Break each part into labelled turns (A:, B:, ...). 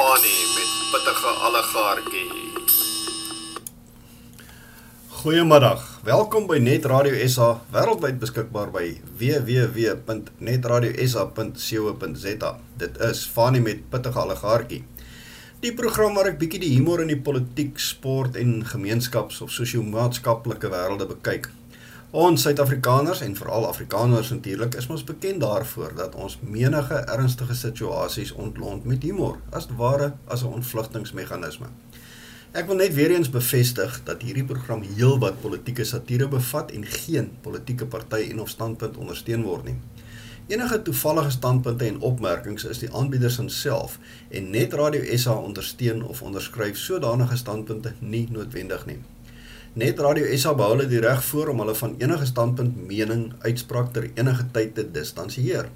A: Fani met pittige allegaartjie.
B: Goeiemiddag. Welkom by Net Radio SA, wêreldwyd beskikbaar by www.netradiosa.co.za. Dit is Fani met pittige allegaartjie. Die program waar ek bietjie die humor in die politiek, sport en gemeenskaps- of sosio-maatskaplike wêrelde bekyk. Ons Suid-Afrikaners en veral Afrikaners natuurlik is ons bekend daarvoor dat ons menige ernstige situasies ontlont met humor, as ware as 'n ontvlugtingsmeganisme. Ek wil net weer eens bevestig dat hierdie program heelwat politieke satire bevat en geen politieke party en of standpunt ondersteun word nie. Enige toevallige standpunte en opmerkings is die aanbieder se self en net Radio SA ondersteun of onderskryf sodanige standpunte nie noodwendig nie. Net Radio SA behou hulle die reg voor om hulle van enige standpunt, mening, uitspraak ter enige tyd te distansieer.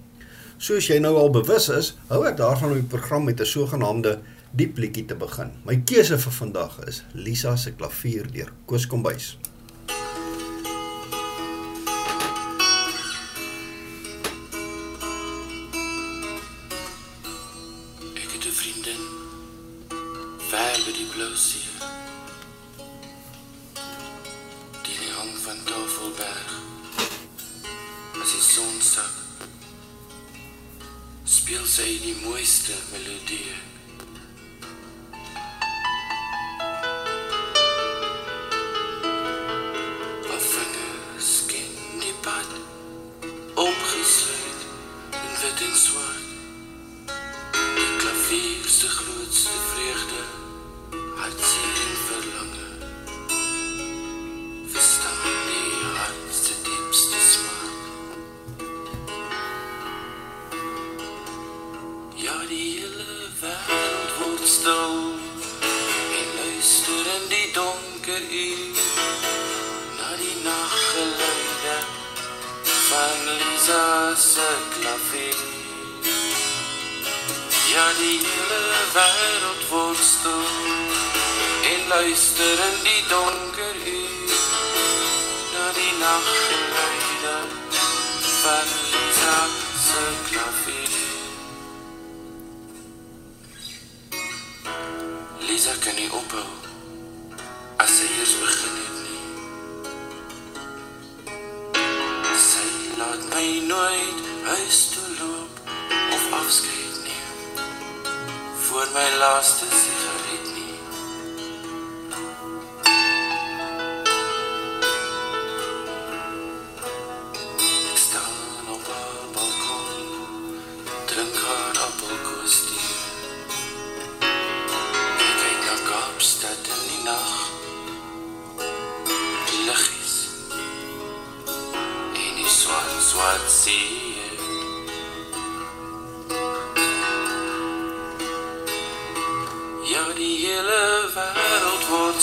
B: Soos jy nou al bewus is, hou ek daarvan om die program met 'n sogenaamde diep liedjie te begin. My keuse vir vandag is Lisa se klavier deur Koos Kombuis.
C: Ek het 'n vriendin ver by die blou see. Son sak, speel sy die mooiste melodieë.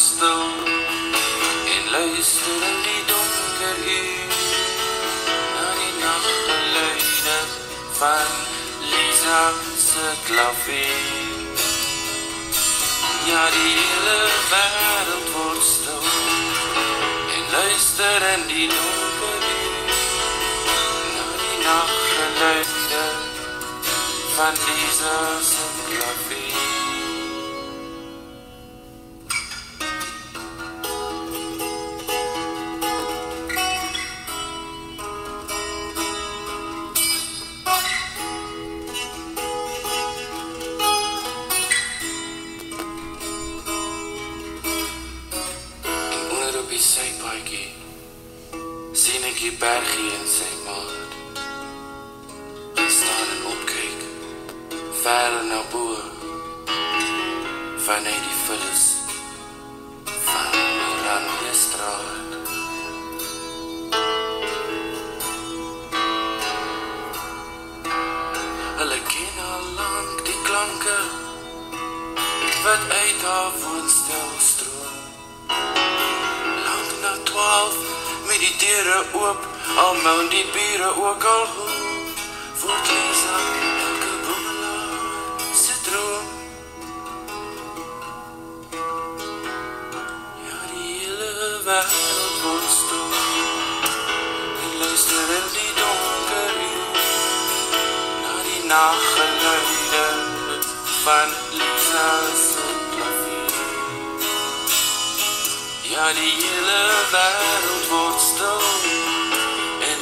C: Stil en luister in die donker uur na die naggeluide van Lisa se klavier. Ja, die hele wêreld word stil en luister in die donker uur na die naggeluide van Lisa se klavier.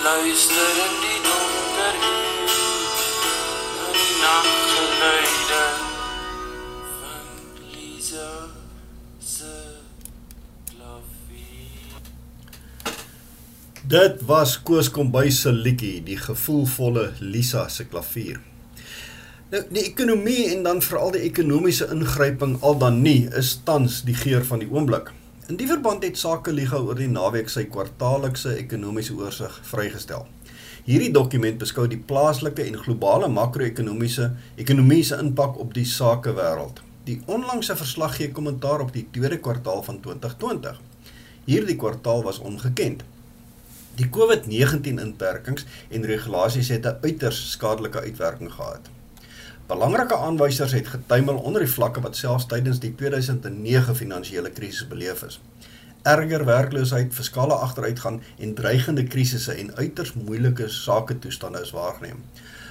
C: Luister in die donker uur na die naggeluide van Lisa se klavier.
B: Dit was Koos Kombuis se liedjie, die gevoelvolle Lisa se klavier. Nou, die ekonomie en dan veral die ekonomiese ingryping al dan nie is tans die geur van die oomblik. In die verband het Sakeliga oor die naweek sy kwartaallikse ekonomiese oorsig vrygestel. Hierdie dokument beskou die plaaslike en globale makro-ekonomiese ekonomiese impak op die sakewêreld. Die onlangse verslag gee kommentaar op die tweede kwartaal van 2020. Hierdie kwartaal was ongekend. Die COVID-19 inperkings en regulasies het 'n uiters skadelike uitwerking gehad. Belangrike aanwysers het getuimel onder die vlakke wat selfs tydens die 2009 finansiële krisis beleef is. Erger werkloosheid, fiskale agteruitgang en dreigende krisisse en uiters moeilike saketoestande is waargeneem.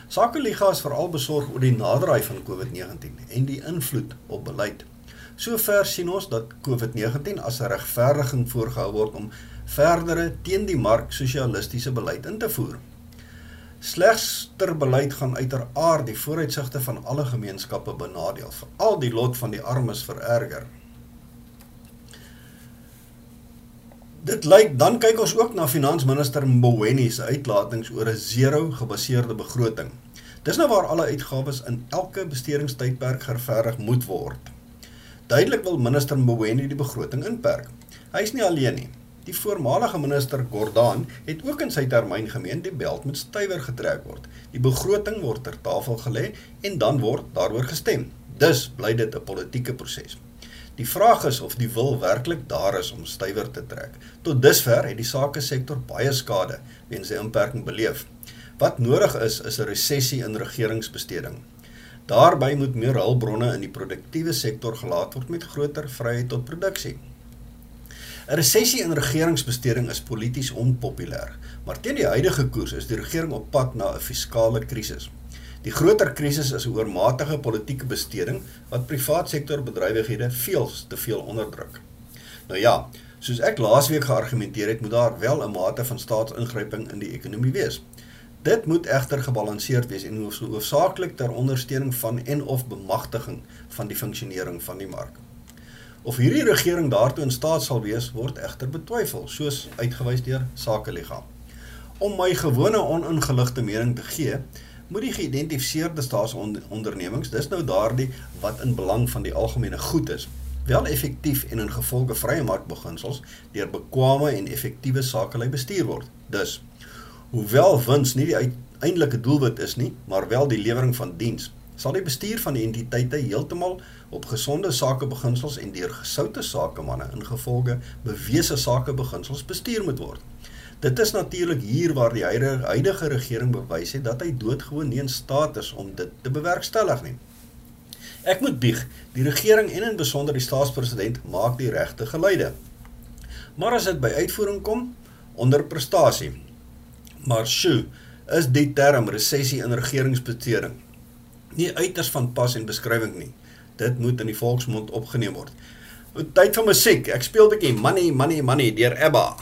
B: Sakeliga is veral besorg oor die naderdraai van COVID-19 en die invloed op beleid. Sover sien ons dat COVID-19 as 'n regverdiging voorgehou word om verdere teen die mark sosialistiese beleid in te voer. Slegs ter beleid gaan uiteraard die vooruitsigte van alle gemeenskappe benadeel, veral die lot van die armes vererger. Dit lyk dan kyk ons ook na finansminister Mboweni se uitlatings oor 'n zero gebaseerde begroting. Dis nou waar alle uitgawes in elke besteringstydperk geregverdig moet word. Duidelik wil minister Mboweni die begroting inperk. Hy is nie alleen nie. Die voormalige minister Gordhan het ook in sy termyn gemeen die beld moet stywer getrek word. Die begroting word ter tafel gelê en dan word daaroor gestem. Dus bly dit 'n politieke proses. Die vraag is of die wil werklik daar is om stywer te trek. Tot dusver het die sake sektor baie skade weens die inperking beleef. Wat nodig is is 'n resessie in regeringsbesteding. Daarby moet meer hulpbronne in die produktiewe sektor gelaat word met groter vryheid tot produksie. 'n Resessie in regeringsbesteding is polities onpopulêr, maar teen die huidige koers is die regering op pad na 'n fiskale krisis. Die groter krisis is oormatige politieke besteding wat privaat sektor bedrywighede veel te veel onderdruk. Nou ja, soos ek laasweek geargumenteer het, moet daar wel 'n mate van staatsingryping in die ekonomie wees. Dit moet egter gebalanseerd wees en hoofsaaklik ter ondersteuning van en of bemagtiging van die funksionering van die mark. Of hierdie regering daartoe in staat sal wees, word egter betwyfel, soos uitgewys deur Sakeliga. Om my gewone oningeligte mening te gee, moet die geïdentifiseerde staatsondernemings, dis nou daardie wat in belang van die algemene goed is, wel effektief en in gevolge vrye markbeginsels deur bekwame en effektiewe sakelei bestuur word. Dus hoewel wins nie die uiteindelike doelwit is nie, maar wel die lewering van diens, sal die bestuur van die entiteite heeltemal op gesonde sakebeginsels en deur gesoute sakemanne in gevolge bewese sakebeginsels bestuur moet word. Dit is natuurlik hier waar die huidige regering bewys het dat hy doodgewoon nie in staat is om dit te bewerkstellig nie. Ek moet bieg, die regering en in besonder die staatspresident maak die regte geluide. Maar as dit by uitvoering kom, onder prestasie. Maar sjoe, is die term resessie in regeringsbesteding nie uiters van pas en beskrywing nie. Dit moet in die volksmond opgeneem word. Tyd vir musiek. Ek speel bietjie Money Money Money deur Ebba.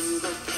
D: Be a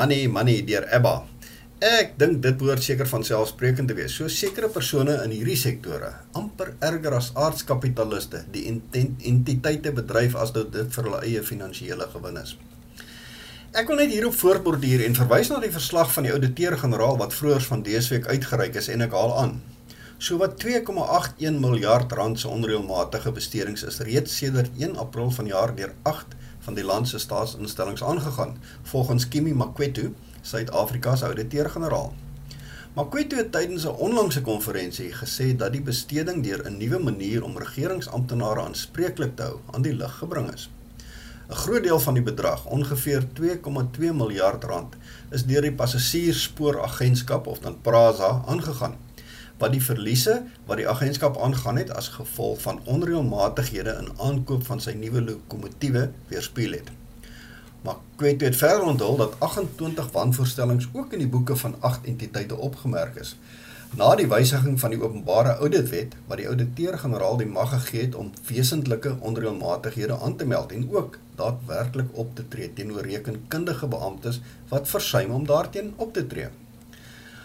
D: Money Money
B: deur Ebba. Ek dink dit behoort seker van selfsprekend te wees. So sekere persone in hierdie sektore, amper erger as aardskapitaliste, die intent, entiteite bedryf as dit dit vir hulle eie finansiële gewin is. Ek wil net hierop voortborduur en verwys na die verslag van die ouditeur-generaal wat vroeër van dese week uitgereik is en ek haal aan. So wat 2,81 miljard rand se onreëlmatige bestedings is reeds sedert 1 April vanjaar deur 8 van die land se staatsinstellings aangegaan, volgens Kimi Makwetu, Suid-Afrika se ouditeur-generaal. Makwetu het tydens 'n onlangse konferensie gesê dat die besteding deur 'n nuwe manier om regeringsamptenare aanspreeklik te hou aan die lig gebring is. 'n Groot deel van die bedrag, ongeveer 2,2 miljard rand, is deur die Passasiersspooragentskap of dan PRASA aangegaan wat die verliese wat die agentskap aangaan het as gevolg van onreëlmatighede in aankoop van sy nuwe lokomotiewe weerspieël het. Maar Kwetu het verder onthul dat 28 wanvoorstellings ook in die boeke van 8 entiteite opgemerk is. Na die wysiging van die openbare auditwet wat die ouditeur-generaal die mag gegee het om wesentlike onreëlmatighede aan te meld en ook daadwerklik op te tree teenoor rekenkundige beamptes wat versuim om daarteen op te tree.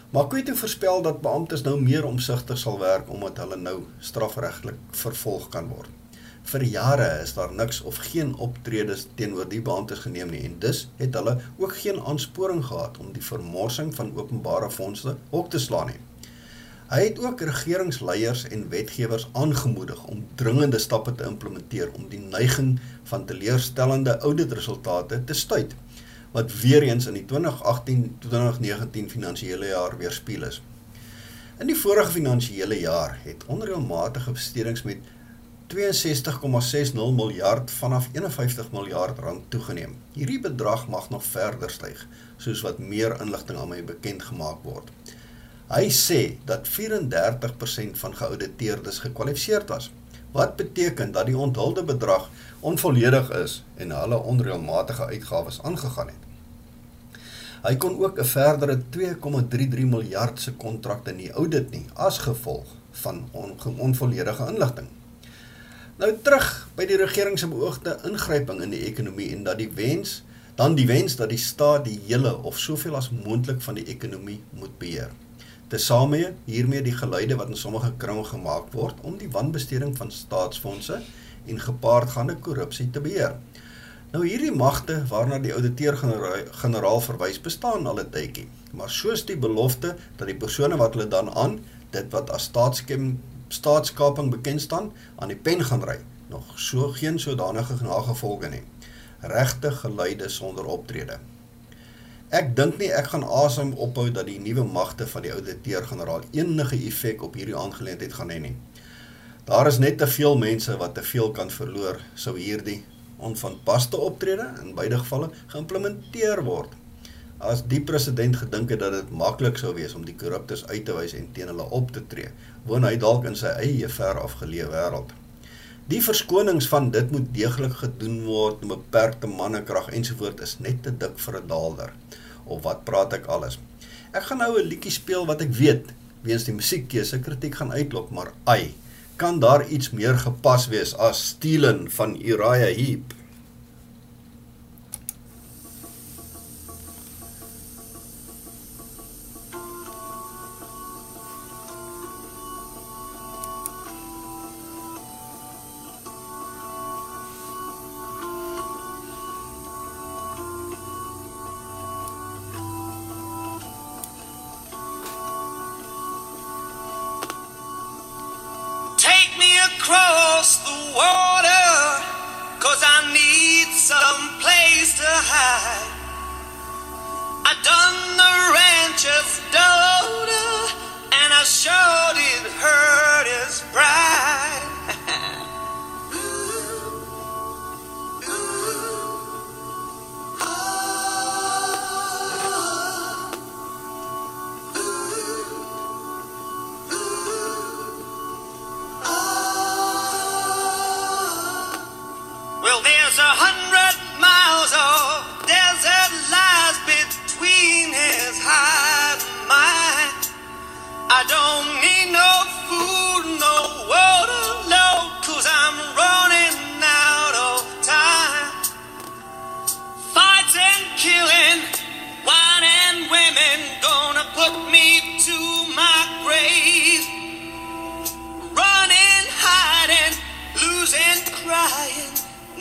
B: Maar Kwetu voorspel dat beamptes nou meer omsigtig sal werk omdat hulle nou strafregtelik vervolg kan word. Vir jare is daar niks of geen optredes teenoor die beamptes geneem nie en dus het hulle ook geen aansporing gehad om die vermorsing van openbare fondse op te slaan nie. Hy het ook regeringsleiers en wetgewers aangemoedig om dringende stappe te implementeer om die neiging van teleurstellende auditresultate te stuit wat weer eens in die 2018-2019 finansiële jaar weerspieël is. In die vorige finansiële jaar het onreëlmatige bestedings met 62,60 miljard vanaf 51 miljard rand toegeneem. Hierdie bedrag mag nog verder styg, soos wat meer inligting aan my bekend gemaak word. Hy sê dat 34% van geauditeerdes gekwalifiseerd was, wat beteken dat die onthulde bedrag onvolledig is en hulle onreëlmatige uitgawes aangegaan het. Hy kon ook 'n verdere 2,33 miljard se kontrakte nie audit nie as gevolg van on, onvolledige inligting. Nou terug by die regering se beoogde ingryping in die ekonomie en dat die wens dan die wens dat die staat die hele of soveel as moontlik van die ekonomie moet beheer. Tesame hiermee die geluide wat in sommige kringe gemaak word om die wanbesteding van staatsfondse en gepaardgaande korrupsie te beheer. Nou hierdie magte waarna die ouditeur-generaal verwys bestaan al 'n tydjie, maar soos die belofte dat die persone wat hulle dan aan dit wat as staatskem staatskaping bekend staan aan die pen gaan ry, nog so geen sodanige nagevolge nie. Regte geluide sonder optrede. Ek dink nie ek gaan asem ophou dat die nuwe magte van die ouditeur-generaal enige effek op hierdie aangeleentheid gaan hê nie. Daar is net te veel mense wat te veel kan verloor sou hierdie onvanpaste optrede in beide gevalle geïmplementeer word. As die president gedink het dat dit maklik sou wees om die korruptes uit te wys en teen hulle op te tree, woon hy dalk in sy eie ver afgeleë wêreld. Die verskonings van dit moet deeglik gedoen word, beperkte mannekrag ensovoort is net te dik vir 'n daalder. Of wat praat ek alles? Ek gaan nou 'n liedjie speel wat ek weet weens die musiekkeuse kritiek gaan uitlok, maar ai, kan daar iets meer gepas wees as Steelen van Uriah Heep?
E: Put me to my grave. Running, hiding, losing, crying,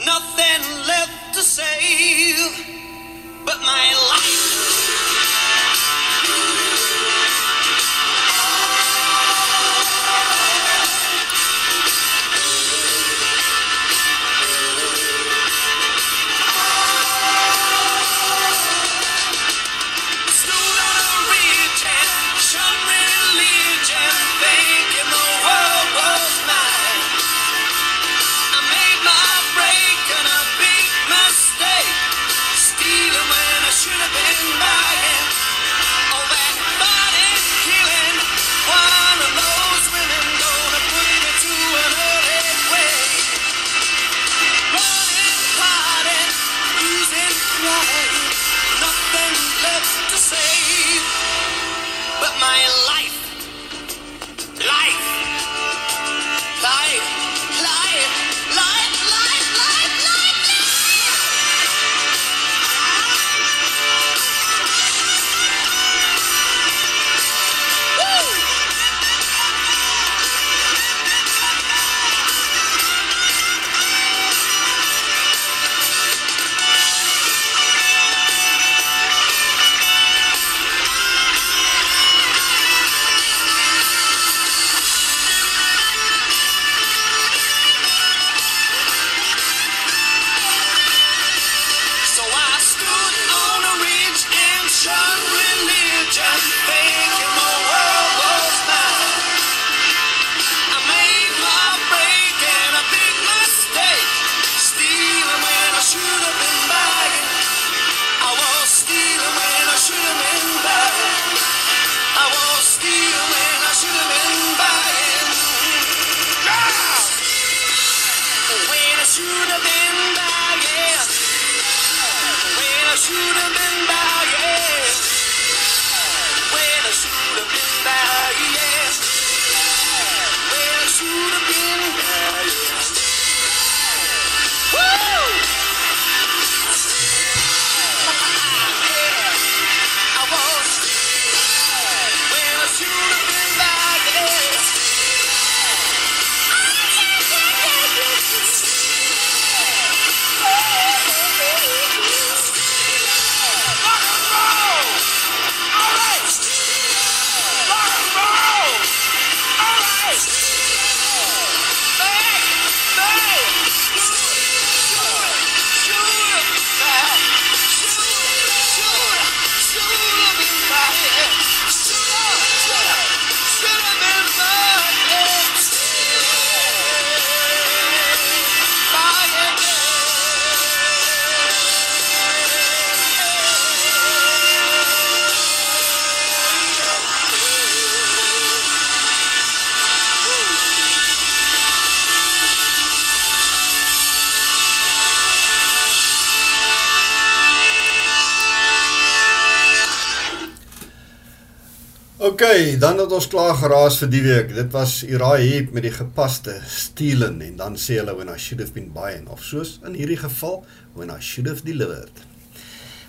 E: nothing left to save but my life.
B: OK, dan het ons klaar geraas vir die week. Dit was Uriah Heep met die gepaste stealing en dan sê hulle when I should have been buying of soos in hierdie geval when I should have delivered.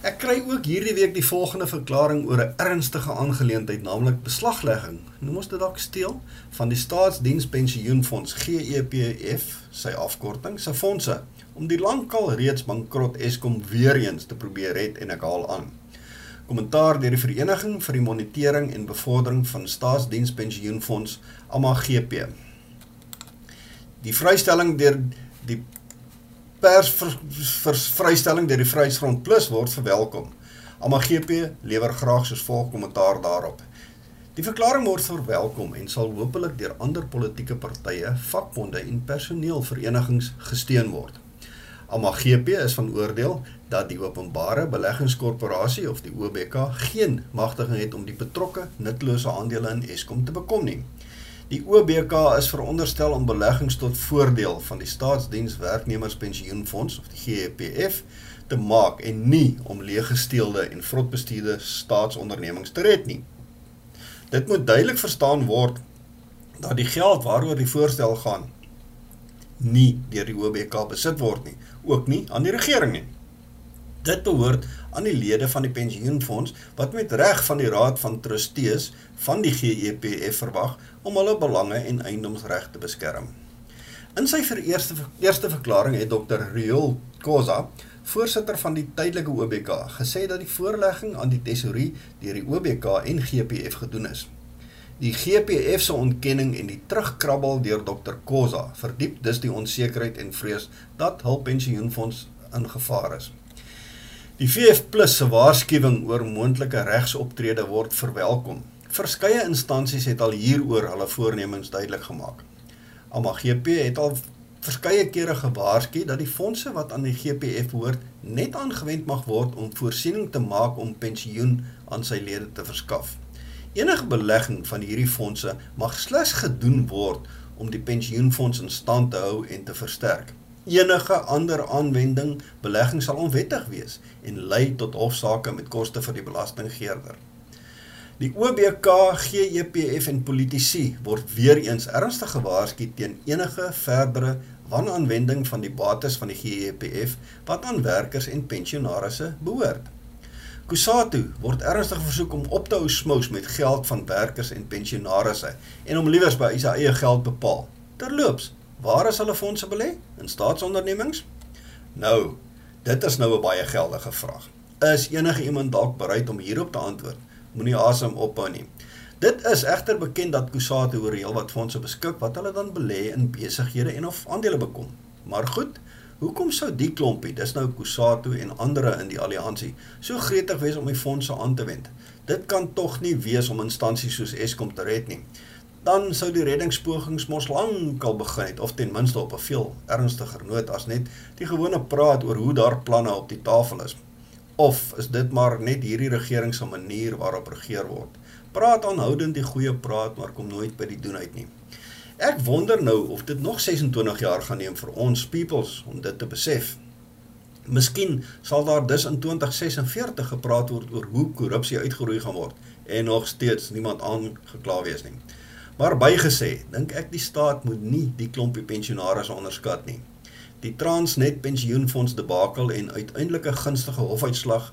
B: Ek kry ook hierdie week die volgende verklaring oor 'n ernstige aangeleentheid, naamlik beslaglegging. Noem ons dit dalk steel van die Staatsdienspensioenfonds GEPF, sy afkorting, se fondse om die lankal reeds bankrot Eskom weer eens te probeer red en ek haal aan. Kommentaar deur die Vereniging vir die Monitering en Bevordering van Staatsdienspensioenfonds AMAGP. Die vrystelling deur die pers vir, vir vrystelling deur die Vryheidsfront Plus word verwelkom. AMAGP lewer graag soos volg kommentaar daarop. Die verklaring word verwelkom en sal hopelik deur ander politieke partye, vakbonde en personeelverenigings gesteun word. AMAGP is van oordeel dat die openbare beleggingskorporasie of die OBK geen magtiging het om die betrokke nutlose aandele in Eskom te bekom nie. Die OBK is veronderstel om beleggings tot voordeel van die Staatsdienswerknemerspensioenfonds of die GEPF te maak en nie om leeggesteelde en vrotbestuurde staatsondernemings te red nie. Dit moet duidelik verstaan word dat die geld waaroor die voorstel gaan nie deur die OBK besit word nie, ook nie aan die regering nie. Dit behoort aan die lede van die pensioenfonds wat met reg van die raad van trustees van die GEPF verwag om hulle belange en eiendomsreg te beskerm. In sy eerste eerste verklaring het Dr. Riol Kosa, voorsitter van die tydelike OBK, gesê dat die voorlegging aan die tesorie deur die OBK en GPF gedoen is. Die GPF se ontkenning en die terugkrabbel deur Dr. Kosa verdiep dus die onsekerheid en vrees dat hul pensioenfonds in gevaar is. Die VF Plus se waarskuwing oor moontlike regsoptrede word verwelkom. Verskeie instansies het al hieroor hulle voornemings duidelik gemaak. AMAGP het al verskeie kere gewaarsku dat die fondse wat aan die GPF behoort net aangewend mag word om voorsiening te maak om pensioen aan sy lede te verskaf. Enige belegging van hierdie fondse mag slegs gedoen word om die pensioenfonds in stand te hou en te versterk enige ander aanwending belegging sal onwettig wees en lei tot hofsaake met koste vir die belastinggeerder. Die OBK, GEPF en politici word weer eens ernstig gewaarsku teen enige verdere wanaanwending van die bates van die GEPF wat aan werkers en pensionarisse behoort. Kusatu word ernstig versoek om op te hou smous met geld van werkers en pensionarisse en om liewers by sy eie geld bepaal. Terloops, Waar is hulle fondse belê? In staatsondernemings? Nou, dit is nou 'n baie geldige vraag. Is enige iemand dalk bereid om hierop te antwoord? Moenie asem ophou nie. Dit is egter bekend dat Kusatu oor heelwat fondse beskik wat hulle dan belê in besighede en of aandele bekom. Maar goed, hoekom sou die klompie, dis nou Kusatu en ander in die alliansie, so gretig wees om die fondse aan te wend? Dit kan tog nie wees om instansies soos Eskom te red nie dan sou die reddingspogings mos lankal begin het of ten minste op 'n veel ernstiger noot as net die gewone praat oor hoe daar planne op die tafel is. Of is dit maar net hierdie regering se manier waarop regeer word? Praat aanhoudend die goeie praat, maar kom nooit by die doen uit nie. Ek wonder nou of dit nog 26 jaar gaan neem vir ons peoples om dit te besef. Miskien sal daar dus in 2046 gepraat word oor hoe korrupsie uitgeroei gaan word en nog steeds niemand aangekla wees nie. Maar bygesê, dink ek die staat moet nie die klompie pensionaars onderskat nie. Die Transnet pensioenfonds debakel en uiteindelike gunstige hofuitslag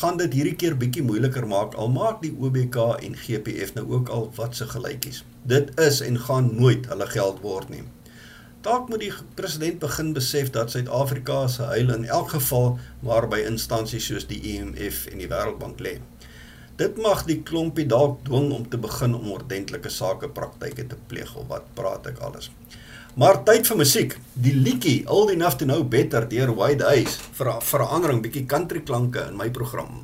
B: gaan dit hierdie keer bietjie moeiliker maak al maak die OBK en GPF nou ook al wat se gelykies. Dit is en gaan nooit hulle geld word nie. Dalk moet die president begin besef dat Suid-Afrika se heil in elk geval maar by instansies soos die IMF e en die Wêreldbank lê. Dit mag die klompie dalk dwing om te begin om ordentlike sake praktyke te pleeg of wat praat ek alles. Maar tyd vir musiek. Die liedjie All Enough to Know Better deur Wide Eyes vir verandering bietjie country klanke in my program.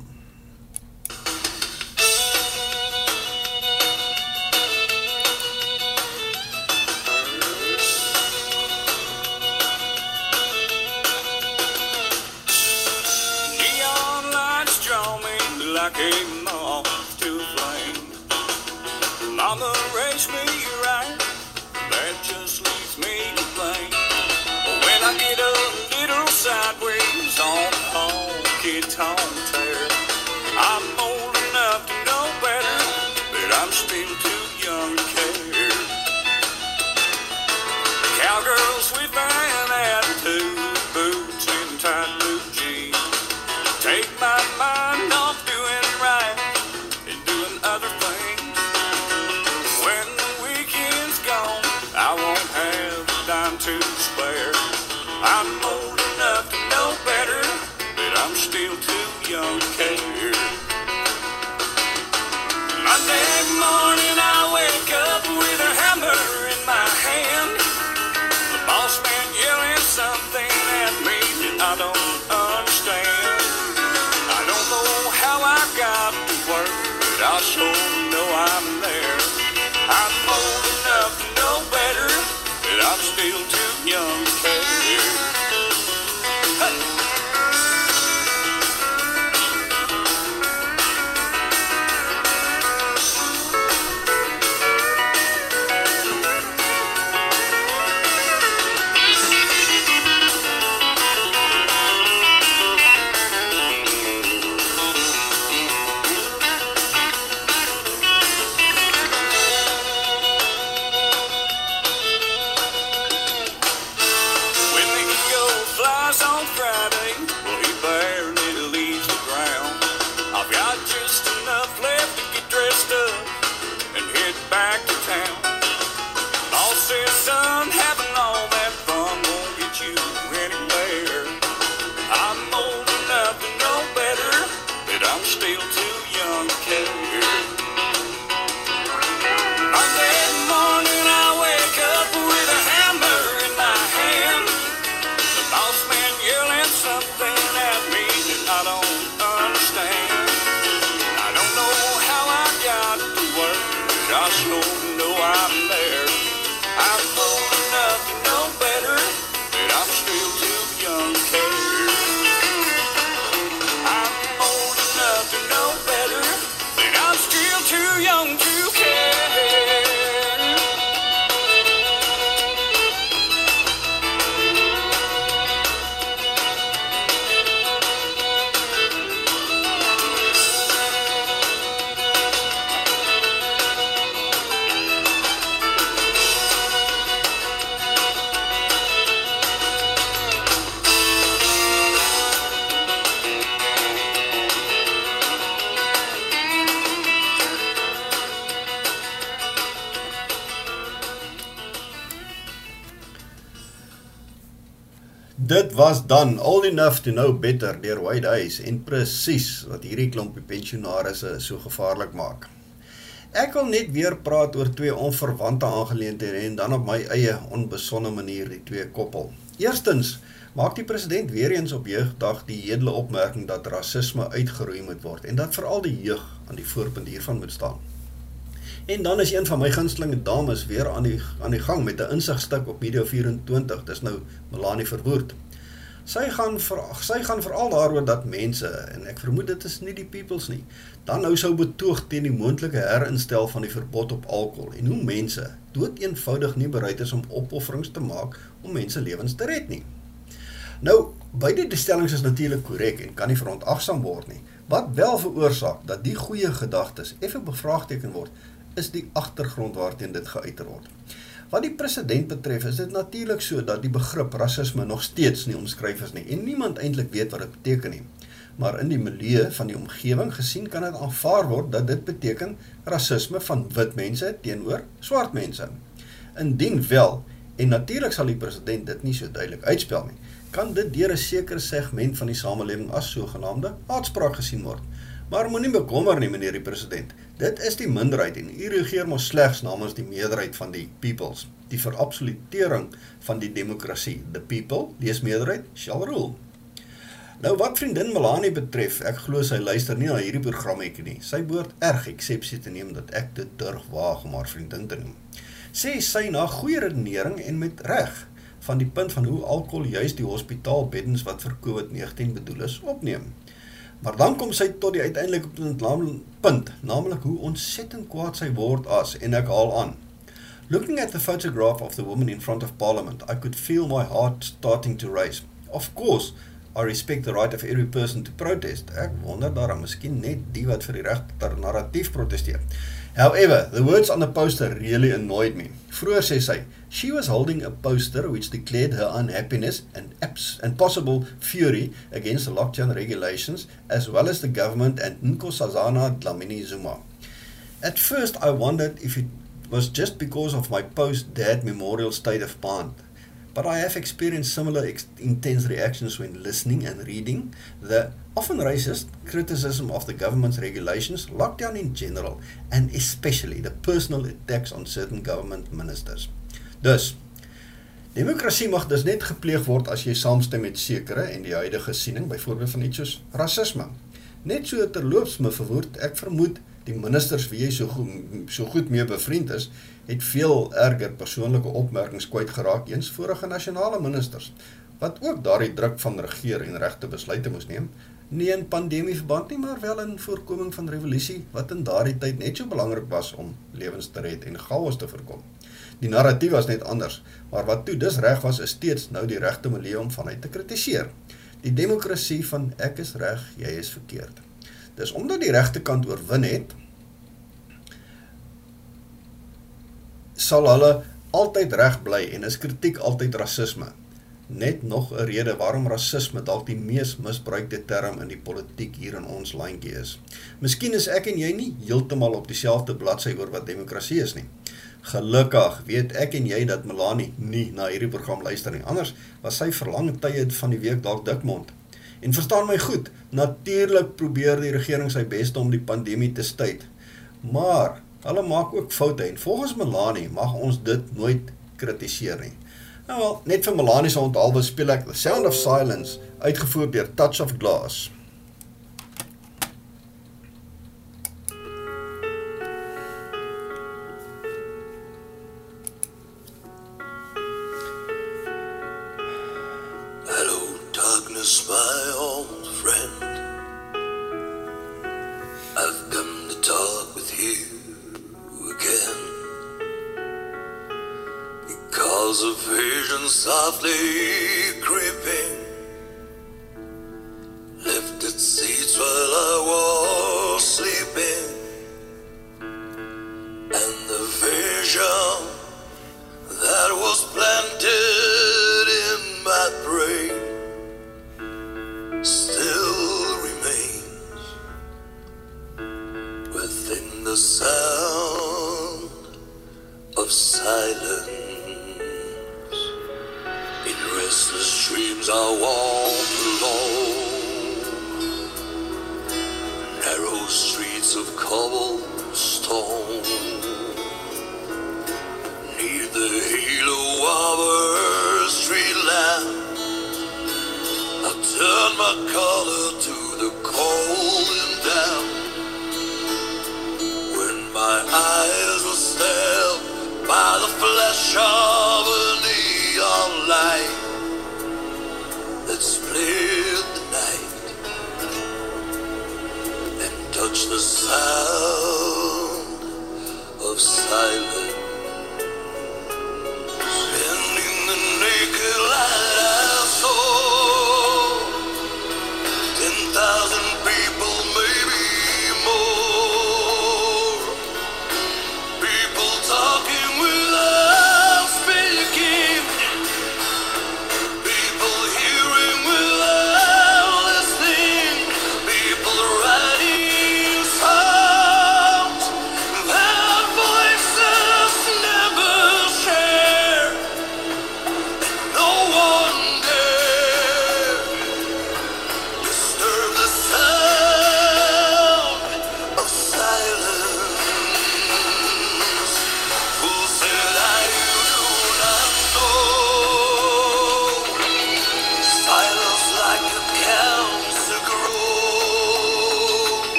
B: Was dan Old Enough to Know Better deur White Eyes en presies wat hierdie klompie pensionarisse so gevaarlik maak. Ek wil net weer praat oor twee onverwante aangeleenthede en dan op my eie onbesonde manier die twee koppel. Eerstens, maak die president weer eens op jeugdag die edele opmerking dat rasisme uitgeroei moet word en dat veral die jeug aan die voorpunt hiervan moet staan. En dan is een van my gunstelinge dames weer aan die aan die gang met 'n insigstuk op Media 24. Dis nou Melanie Verwoerd. Sy gaan vir, sy gaan veral daaroor dat mense en ek vermoed dit is nie die peoples nie, dan nou sou betoog teen die moontlike herinstel van die verbod op alkohol en hoe mense dood eenvoudig nie bereid is om opofferings te maak om mense lewens te red nie. Nou, beide die stellings is natuurlik korrek en kan nie verontagsaam word nie. Wat wel veroorsaak dat die goeie gedagtes effe bevraagteken word, is die agtergrond waarteen dit geuiter word. Wat die president betref, is dit natuurlik so dat die begrip rasisme nog steeds nie omskryf is nie en niemand eintlik weet wat dit beteken nie. Maar in die milieu van die omgewing gesien kan dit aanvaar word dat dit beteken rasisme van wit mense teenoor swart mense. Indien wel, en natuurlik sal die president dit nie so duidelik uitspel nie, kan dit deur 'n sekere segment van die samelewing as sogenaamde haatspraak gesien word. Maar moenie bekommer nie, meneer die president. Dit is die minderheid en u regeer mos slegs namens die meerderheid van die peoples. Die verabsolutering van die demokrasie. The people, lees meerderheid, shall rule. Nou wat vriendin Melanie betref, ek glo sy luister nie na hierdie program ek nie. Sy behoort erg eksepsie te neem dat ek dit durf waag om haar vriendin te noem. Sê sy na goeie redenering en met reg van die punt van hoe alkohol juist die hospitaalbeddens wat vir COVID-19 bedoel is opneem. Maar dan kom sy tot die uiteindelike punt, namelijk hoe ontzettend kwaad sy word as, en ek haal aan. Looking at the photograph of the woman in front of parliament, I could feel my heart starting to race. Of course, I respect the right of every person to protest. Ek wonder daarom, miskien net die wat vir die rechter narratief protesteer. However, the words on the poster really annoyed me. Vroeger sê sy, she was holding a poster which declared her unhappiness and, and possible fury against the lockdown regulations as well as the government and Nkosazana Dlamini Zuma. At first I wondered if it was just because of my post-dad memorial state of mind but I have experienced similar ex intense reactions when listening and reading the often racist criticism of the government's regulations, lockdown in general, and especially the personal attacks on certain government ministers. Dus, demokrasie mag dus net gepleeg word as jy saamstem met sekere en die huidige siening, byvoorbeeld van iets soos racisme. Net so terloops me verwoord, ek vermoed die ministers wie jy so goed, so goed mee bevriend is, het veel erger persoonlijke opmerkings kwijt geraak eens vorige nationale ministers, wat ook daar die druk van regeer en rechte besluiten moes neem, nie in pandemie verband nie, maar wel in voorkoming van revolutie, wat in daardie tyd net so belangrijk was om levens te red en chaos te voorkom. Die narratief was net anders, maar wat toe dis recht was, is steeds nou die rechte milieu om vanuit te kritiseer. Die demokrasie van ek is recht, jy is verkeerd. Dis omdat die rechte kant oorwin het, sal hulle altyd reg bly en is kritiek altyd rasisme. Net nog 'n rede waarom rasisme dalk die mees misbruikte term in die politiek hier in ons landjie is. Miskien is ek en jy nie heeltemal op dieselfde bladsy oor wat demokrasie is nie. Gelukkig weet ek en jy dat Melanie nie na hierdie program luister nie. Anders was sy verlang tye van die week dalk dikmond. En verstaan my goed, natuurlik probeer die regering sy bes om die pandemie te stuit. Maar Hulle maak ook foute en volgens Melanie mag ons dit nooit kritiseer nie. Nou wel, net vir Melanie se onthaalwe speel ek The Sound of Silence uitgevoer deur Touch of Glass.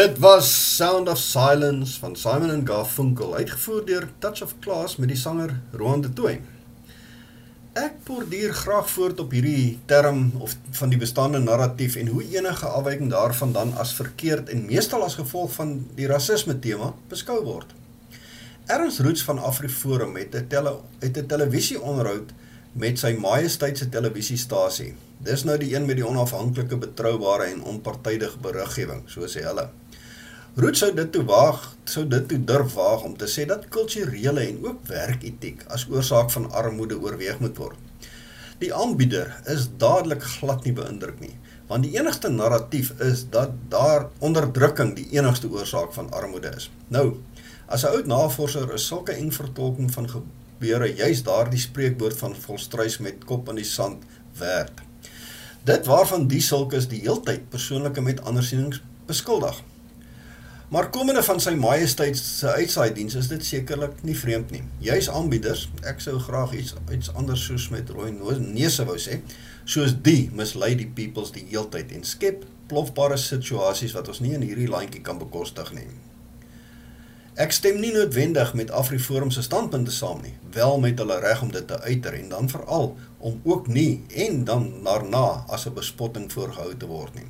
B: Dit was Sound of Silence van Simon en Garfunkel, uitgevoer deur Touch of Class met die sanger Roan de Tooy. Ek borduur graag voort op hierdie term of van die bestaande narratief en hoe enige afwyking daarvan dan as verkeerd en meestal as gevolg van die rasisme tema beskou word. Ernst Roots van Afriforum het 'n tele het 'n televisieonderhoud met sy majesteitse televisiestasie. Dis nou die een met die onafhanklike, betroubare en onpartydige beriggewing, so sê hulle. Root sou dit toe waag, sou dit toe durf waag om te sê dat kulturele en ook werketiek as oorsaak van armoede oorweeg moet word. Die aanbieder is dadelik glad nie beïndruk nie, want die enigste narratief is dat daar onderdrukking die enigste oorsaak van armoede is. Nou, as 'n oud navorser is sulke eng vertolking van gebeure juis daardie spreekwoord van volstruis met kop in die sand werd. Dit waarvan die sulkes die heeltyd persoonlike met andersienings beskuldig. Maar komende van sy majesteit se uitsaaidiens is dit sekerlik nie vreemd nie. Juis aanbieders, ek sou graag iets iets anders soos met rooi neuse wou sê, soos die mislei die peoples die heeltyd en skep plofbare situasies wat ons nie in hierdie landjie kan bekostig nie. Ek stem nie noodwendig met Afriforum se standpunte saam nie, wel met hulle reg om dit te uiter en dan veral om ook nie en dan daarna as 'n bespotting voorgehou te word nie.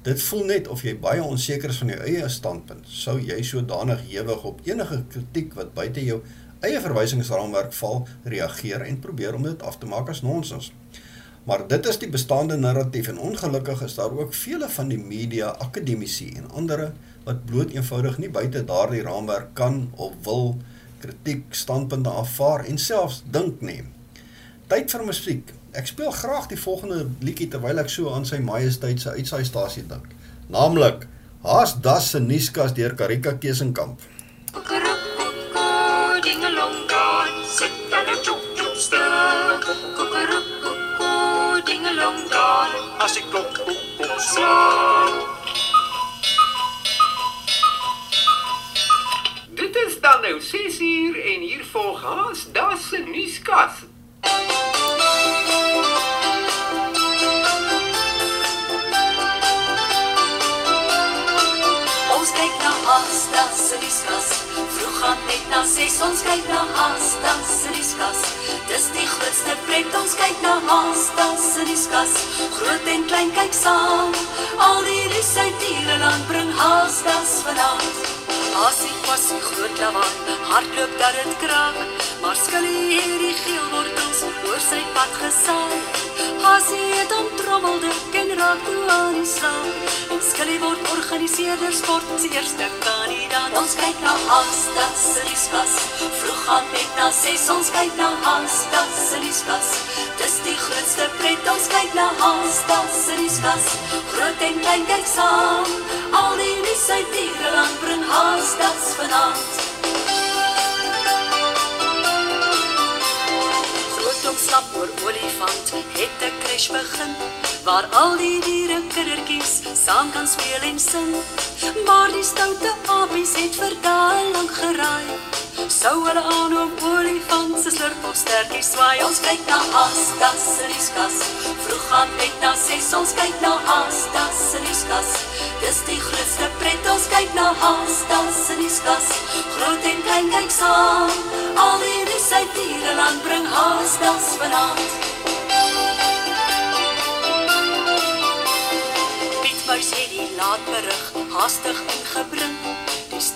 B: Dit voel net of jy baie onseker is van jou eie standpunt. Sou jy sodanig hewig op enige kritiek wat buite jou eie verwysingsraamwerk val, reageer en probeer om dit af te maak as nonsens. Maar dit is die bestaande narratief en ongelukkig is daar ook vele van die media, akademici en andere wat bloot eenvoudig nie buite daardie raamwerk kan of wil kritiek, standpunte aanvaar en selfs dink nie. Tyd vir musiek. Ek speel graag die volgende liedjie terwyl ek so aan sy majesteit se uitsaaistasie dink. Naamlik Haas Das se nuuskas deur Karika Kesenkamp.
F: Koekeroekoekoe, dingelong daar, sit aan 'n tjoep tjoep stil. Koekeroekoekoe, dingelong daar,
C: As die klok koek koek slaan.
G: Dit is dan nou 6 uur en hier volg Haas Das se nuuskas.
D: Ons kyk na Asta se nuuskas. Vroeg gaan net na 6 ons kyk na Asta se nuuskas. Dis die grootste pret ons kyk na Asta se nuuskas. Groot en klein kyk saam. Al die nuus uit diereland bring Haastas vanaand. Hasie was 'n groot lawaai, hardloop dat dit kraak, maar skillie hierdie geel wortels oor sy pad gesaai. Hasie het hom trommeldik en raak toe aan die slag. En skillie word organiseerder sport se eerste kandidaat. Ons kyk na Haastas se nuuskas. Vroeg gaan net na 6 ons kyk na Haastas se nuuskas. Dis die grootste pret ons kyk na Haastas se nuuskas. Groot en klein kyk saam. Al die nuus uit diereland bring Haastas vanaand. Groot opslap oor olifant het 'n crash begin waar al die diere kindertjies saam kan speel en sing. Maar die stoute apies het vir daai lank geraai. Sou hulle aan op olifant se slurpelstertjies swaai. Ons kyk na Astas se nuuskas. Vroeg gaan net na 6 ons kyk na Astas se nuuskas. Dis die grootste pret ons kyk na Astas se nuuskas. Groot en klein kyk saam. Al die nuus uit diereland bring Astas vanaand. Pietbuis het die laatberig haastig ingebring.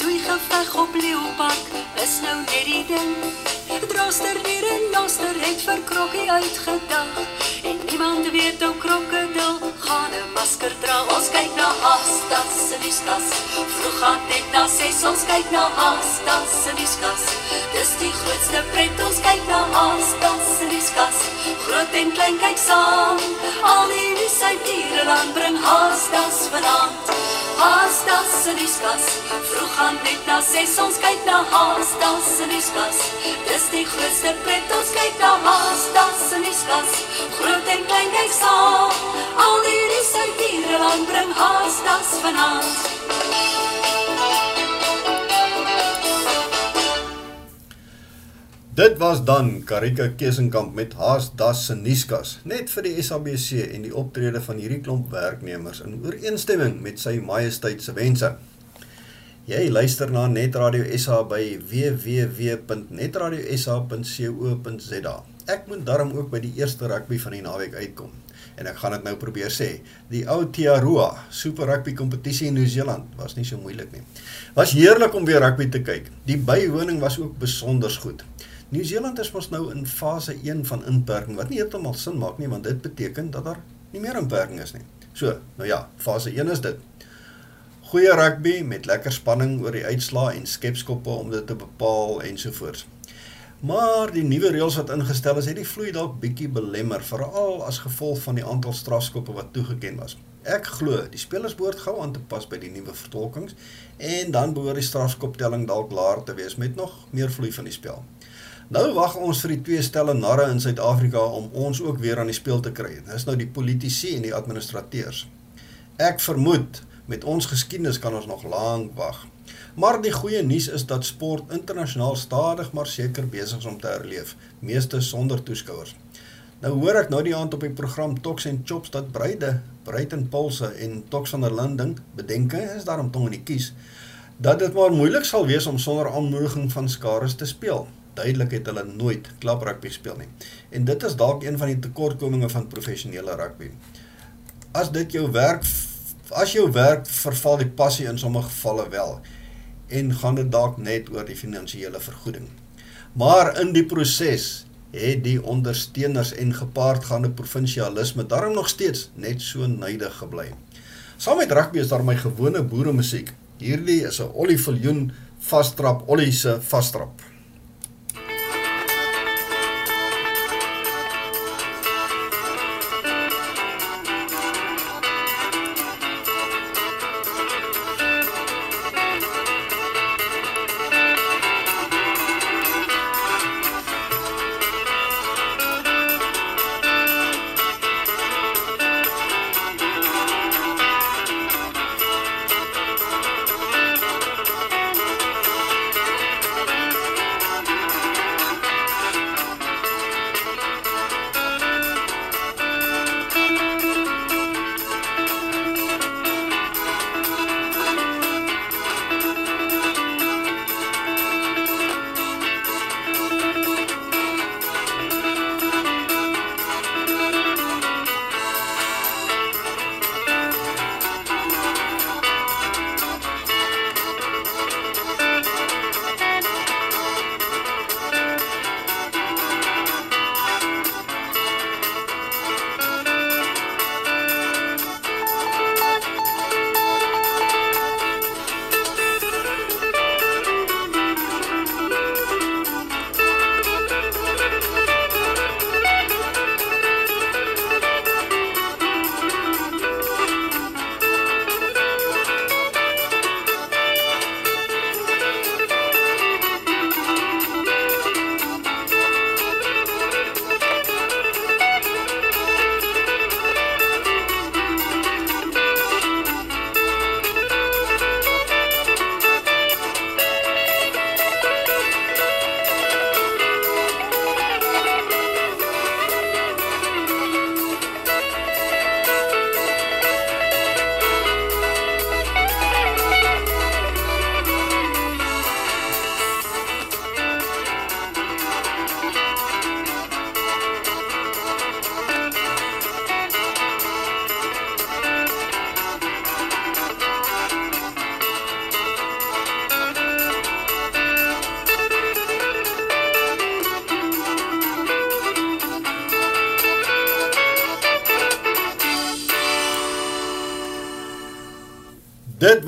D: Die stoeigeveg op Leeupark is nou net die ding. Droster weer en Noster het vir Krokkie uitgedag. En niemand weet hoe Krokodil gaan 'n masker dra. Ons kyk na Astas se nuuskas. Vroeg gaan net na 6 ons kyk na Astas se nuuskas. Dis die grootste pret ons kyk na Astas se nuuskas. Groot en klein kyk saam. Al die diereland bring Astas vanaand. Haastas se nuuskas. Vroeg gaan net na 6 ons kyk na Haastas se nuuskas. Dis die grootste pret ons kyk na Haastas se nuuskas. Groot en klein kyk saam. Al die nuus uit diereland bring Haastas vanaand.
B: Dit was dan Karika Kesenkamp met Haas Das se nuuskas, net vir die SABC en die optrede van hierdie klomp werknemers in ooreenstemming met sy majesteit se wense. Jy luister na Netradio SA by www.netradiosa.co.za. Ek moet daarom ook by die eerste rugby van die naweek uitkom. En ek gaan dit nou probeer sê. Die Aotearoa Super Rugby kompetisie in Nieu-Seeland was nie so moeilik nie. Was heerlik om weer rugby te kyk. Die bywoning was ook besonder goed. Nieu-Seeland is mos nou in fase 1 van inperking wat nie heeltemal sin maak nie want dit beteken dat daar nie meer inperking is nie. So, nou ja, fase 1 is dit. Goeie rugby met lekker spanning oor die uitslae en skepskoppe om dit te bepaal ensovoorts. Maar die nuwe reëls wat ingestel is, het die vloei dalk bietjie belemmer, veral as gevolg van die aantal strafskoppe wat toegeken was. Ek glo die spelers behoort gou aan te pas by die nuwe vertolkings en dan behoort die strafskoptelling dalk laer te wees met nog meer vloei van die spel. Nou wag ons vir die twee stelle narre in Suid-Afrika om ons ook weer aan die speel te kry. Dis nou die politici en die administrateurs. Ek vermoed met ons geskiedenis kan ons nog lank wag. Maar die goeie nuus is dat sport internasionaal stadig maar seker besig is om te herleef, meeste sonder toeskouers. Nou hoor ek nou die aand op die program Tox en Chops dat Breide, Breiten Pulse en Tox van der Linding bedenke is daarom tong in die kies dat dit maar moeilik sal wees om sonder aanmoediging van skares te speel. Duidelik het hulle nooit klap rugby gespeel nie. En dit is dalk een van die tekortkominge van professionele rugby. As dit jou werk as jou werk verval die passie in sommige gevalle wel en gaan dit dalk net oor die finansiële vergoeding. Maar in die proses het die ondersteuners en gepaardgaande provinsialisme daarom nog steeds net so nydig gebly. Saam met rugby is daar my gewone boere musiek Hierdie is 'n Ollie Viljoen vastrap, Ollie se vastrap.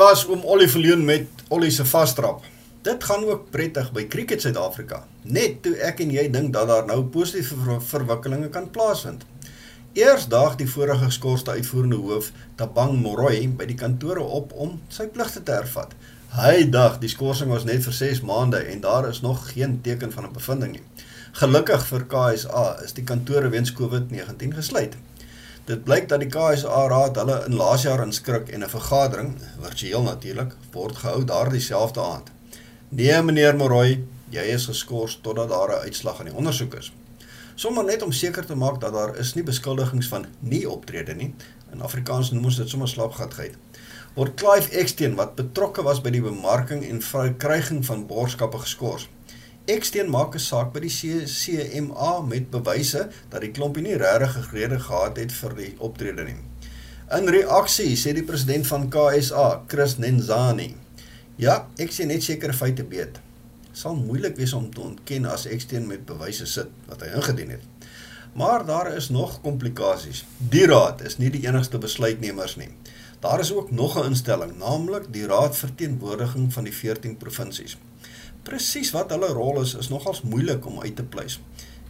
B: Was oom Ollie Verleun met Ollie se vastrap. Dit gaan ook prettig by Cricket Suid-Afrika. Net toe ek en jy dink dat daar nou positiewe ver verwikkelinge kan plaasvind. Eers daag die vorige geskorste uitvoerende hoof, Tabang Moroi, by die kantore op om sy pligte te hervat. Hy dag, die skorsing was net vir 6 maande en daar is nog geen teken van 'n bevinding nie. Gelukkig vir KSA is die kantore weens COVID-19 gesluit. Dit blyk dat die KSA raad hulle in laas jaar inskrik en 'n vergadering, virtueel natuurlik, word gehou daardie selfde aand. Nee meneer Moroi, jy is geskort totdat daar 'n uitslag aan die ondersoek is. Sommar net om seker te maak dat daar is nie beskuldigings van nie optrede nie. In Afrikaans noem ons dit sommer slaapgatheid. Word Clive Eksteen wat betrokke was by die bemarking en verkryging van borskappe geskort. Eksteen maak 'n saak by die CCMA met bewyse dat die klompie nie regtig rede gehad het vir die optrede nie. In reaksie sê die president van KSA, Chris Nenzani, Ja, ek sien net sekere feite beet. Sal moeilik wees om te ontken as Eksteen met bewyse sit wat hy ingedien het. Maar daar is nog komplikasies. Die raad is nie die enigste besluitnemers nie. Daar is ook nog 'n instelling, naamlik die Raad verteenwoordiging van die 14 provinsies. Presies wat hulle rol is, is nogals moeilik om uit te pleis.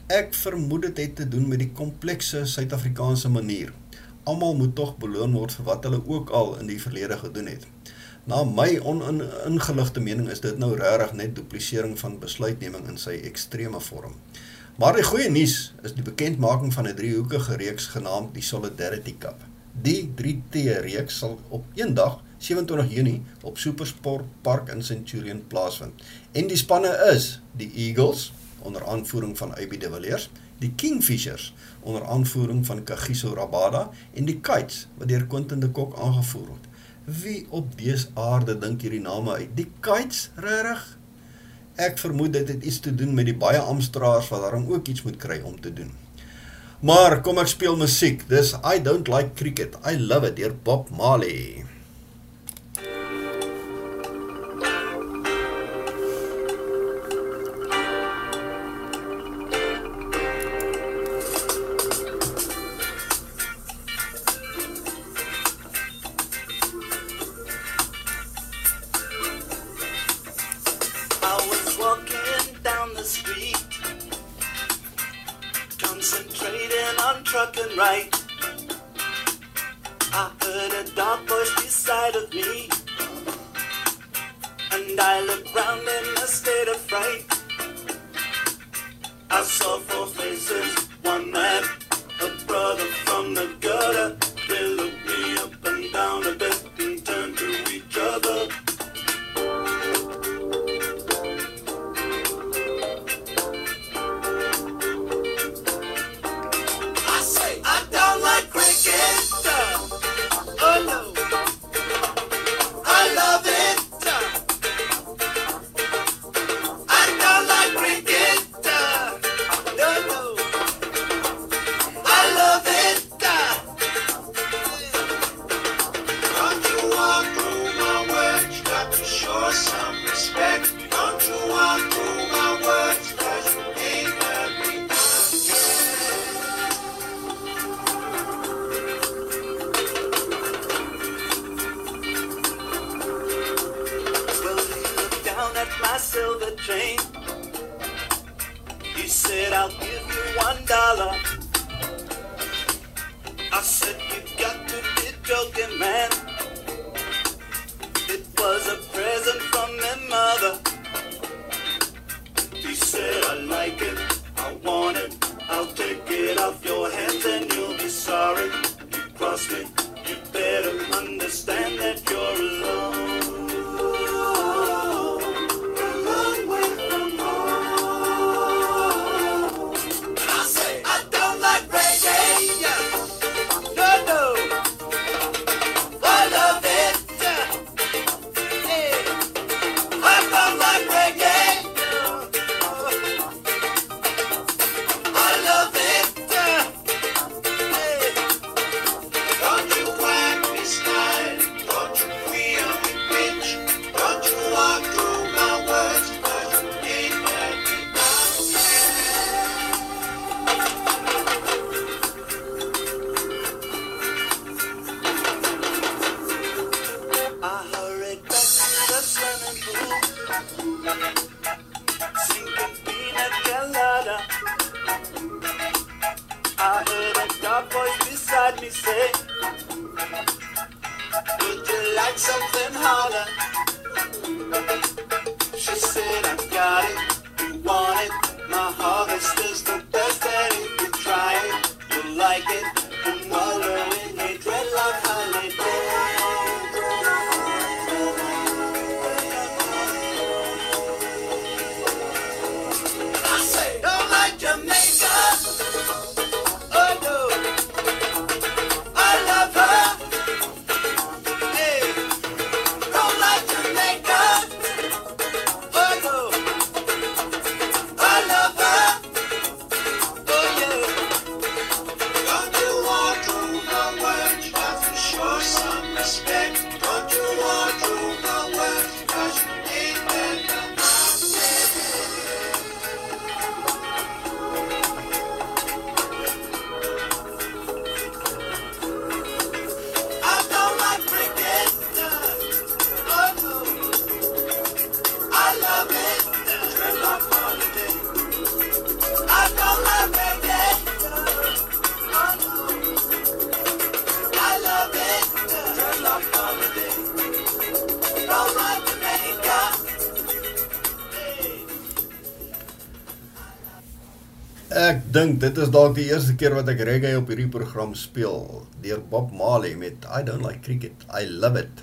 B: Ek vermoed dit het te doen met die komplekse Suid-Afrikaanse manier. Almal moet tog beloon word vir wat hulle ook al in die verlede gedoen het. Na my oningeligte mening is dit nou regtig net duplisering van besluitneming in sy ekstreme vorm. Maar die goeie nuus is die bekendmaking van 'n driehoekige reeks genaamd die Solidarity Cup. Die 3T reeks sal op eendag 27 Junie op Supersport Park in Centurion plaasvind. En die spanne is die Eagles onder aanvoering van AB de Villiers, die Kingfishers onder aanvoering van Kagiso Rabada en die Kites wat deur Quentin de Kok aangevoer word. Wie op dese aarde dink hierdie name uit? Die kites, regtig? Ek vermoed dit het iets te doen met die baie Amstraers wat daarom ook iets moet kry om te doen. Maar kom ek speel musiek. Dis I don't like cricket. I love it deur Bob Marley. dink dit is dalk die eerste keer wat ek reggae op hierdie program speel deur Bob Marley met I don't like cricket, I love it.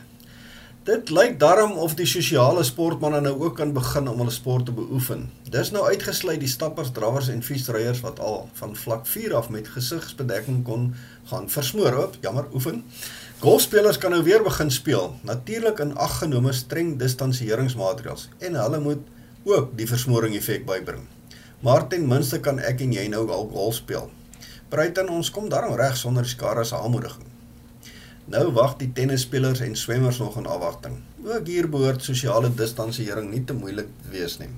B: Dit lyk daarom of die sosiale sportmanne nou ook kan begin om hulle sport te beoefen. Dis nou uitgesluit die stappers, drawers en fietsryers wat al van vlak 4 af met gesigsbedekking kon gaan versmoor op, jammer oefen. Golfspelers kan nou weer begin speel, natuurlik in ag genome streng distansieringsmaatreëls en hulle moet ook die versmoring effek bybring maar ten minste kan ek en jy nou alkohol speel. Bruiten ons kom daarom reg sonder skare se aanmoediging. Nou wag die tennisspelers en swemmers nog in afwagting. Ook hier behoort sosiale distansiering nie te moeilik te wees nie.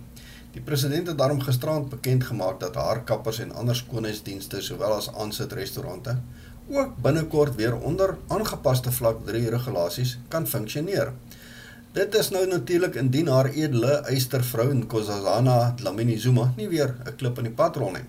B: Die president het daarom gisterand bekend gemaak dat haarkappers en ander skoonheidsdienste sowel as aansitrestaurante ook binnekort weer onder aangepaste vlak 3 regulasies kan funksioneer. Dit is nou natuurlik indien haar edele eystervrou in Nkosazana Dlamini Zuma nie weer 'n klip in die pad rol nie.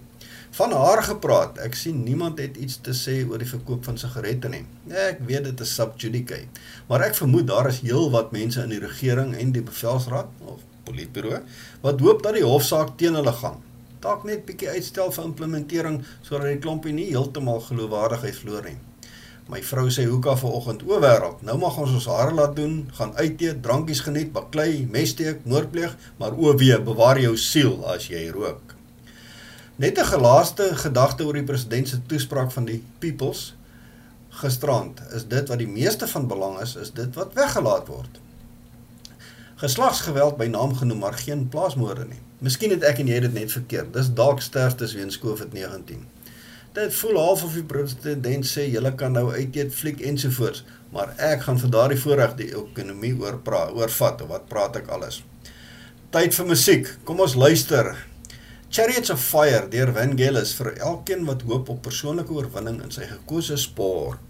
B: Van haar gepraat, ek sien niemand het iets te sê oor die verkoop van sigarette nie. Ek weet dit is sub judice, maar ek vermoed daar is heelwat mense in die regering en die bevelsraad of politbureau wat hoop dat die hofsaak teen hulle gaan dalk net bietjie uitstel vir implementering sodat die klompie nie heeltemal geloofwaardigheid verloor nie. My vrou sê hoeka vanoggend o wêreld. Nou mag ons ons hare laat doen, gaan uit eet, drankies geniet, baklei, messteek, moordpleeg, maar o wee, bewaar jou siel as jy rook. Net 'n gelaaste gedagte oor die president se toespraak van die Peoples gisterand. Is dit wat die meeste van belang is, is dit wat weggelaat word. Geslagsgeweld by naam genoem, maar geen plaasmoorde nie. Miskien het ek en jy dit net verkeerd. Dis dalk sterftes weens COVID-19. Dit voel half of die president sê julle kan nou uiteet fliek ensovoorts, maar ek gaan daardie voorreg die ekonomie oor praat, oorvat wat praat ek alles. Tyd vir musiek. Kom ons luister. Chariots of Fire deur Vangelis vir elkeen wat hoop op persoonlike oorwinning in sy gekose sport.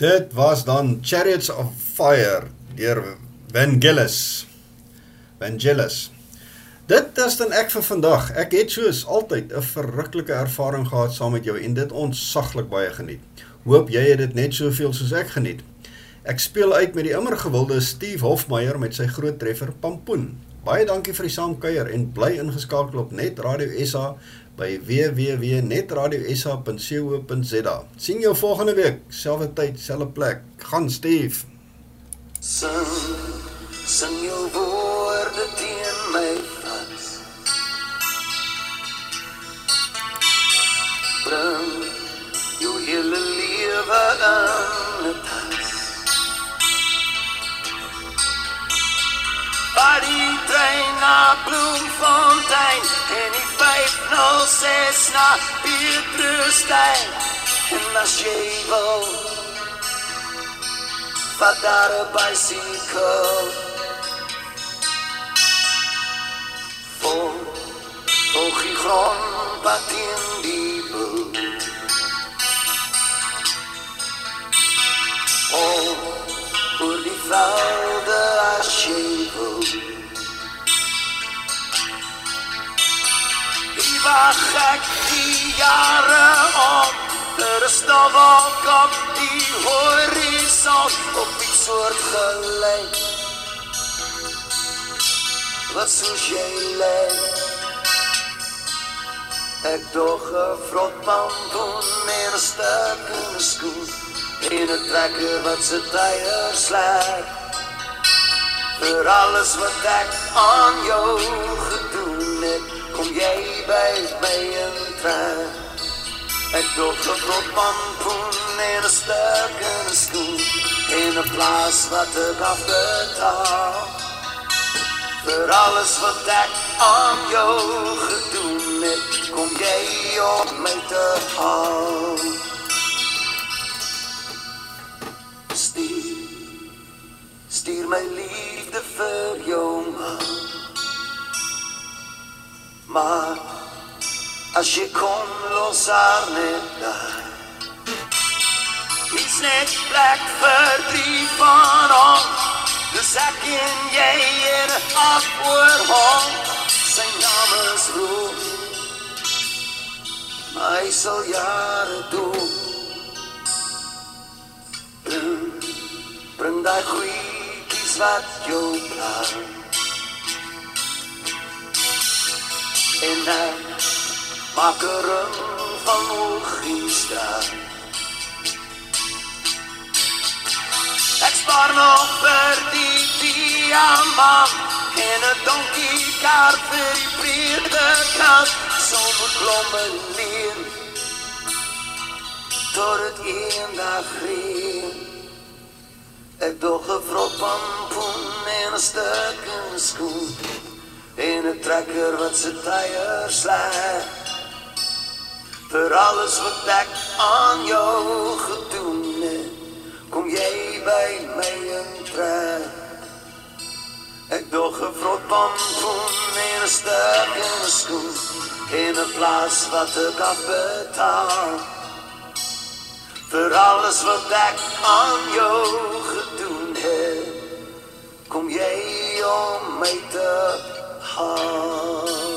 B: Dit was dan Chariots of Fire deur Vangelis. Vangelis. Dit is dan ek vir vandag. Ek het soos altyd 'n verruklike ervaring gehad saam met jou en dit ontsaglik baie geniet. Hoop jy het dit net soveel soos ek geniet. Ek speel uit met die immer gewilde Steve Hofmeyer met sy groot treffer Pampoen. Baie dankie vir die saamkuier en bly ingeskakel op Net Radio SA by www.netradiosa.co.za. Sien jou volgende week, selfde tyd, selfde plek. Gaan Steve.
C: Sing, sing jou woorde teen my vas. Bring jou hele lewe in Vat die trein na Bloemfontein. En die 506 na Pieterstein.
H: En as jy wil Vat daar 'n bicycle Vol Volg die grond wat in die boel Oh, oor die velde as jy wil Die wag ek die jare op Er is nog ook op die horizon Op die soort gelijk Wat soos jy lyk Ek doch een vrotpampoen en een stuk in een skoen En een trekker wat sy tyer slaat. Vir alles wat ek aan jou gedoen het Kom jy by my in trek Ek doch een vrotpampoen en een stuk in een skoen En een plaas wat ek afbetaal. Vir alles wat ek aan jou gedoen het, kom jy op my te haal. My liefde vir jou man. Maar as jy kom, los haar net daar. Iets net plek vir drie van ons. Dis ek en jy in 'n afhoorhal. Sy naam is Roos. Hy sal jare doen. Bring, bring daai goeies wat jou pla. En dan maak 'n ring van Oogiestraat. Ek spaar nog vir die diamant en 'n donkie kar vir die breede kant sonder blomme leer tot het eendag reën. Ek dog 'n vrot pampoen en 'n stuk in 'n skoen en 'n trekker wat sy tyer slaan. Vir alles wat ek aan jou gedoen het kom jy by my in trek. Ek dog 'n vrot pampoen en 'n stuk in 'n skoen en 'n plaas wat ek afbetaal. Vir alles wat ek aan jou gedoen het, kom jy om my te haal.